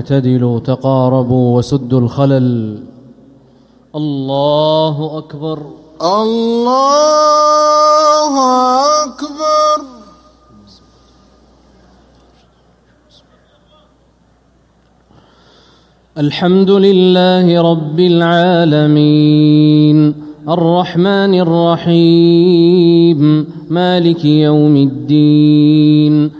اعتدلوا تقاربوا وسدوا الخلل. الله أكبر. الله أكبر. الحمد لله رب العالمين. الرحمن الرحيم. مالك يوم الدين.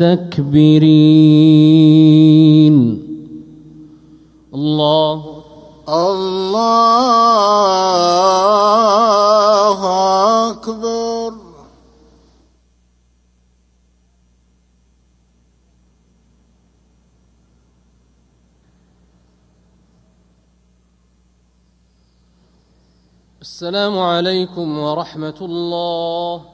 المستكبرين. الله. الله أكبر. السلام عليكم ورحمة الله.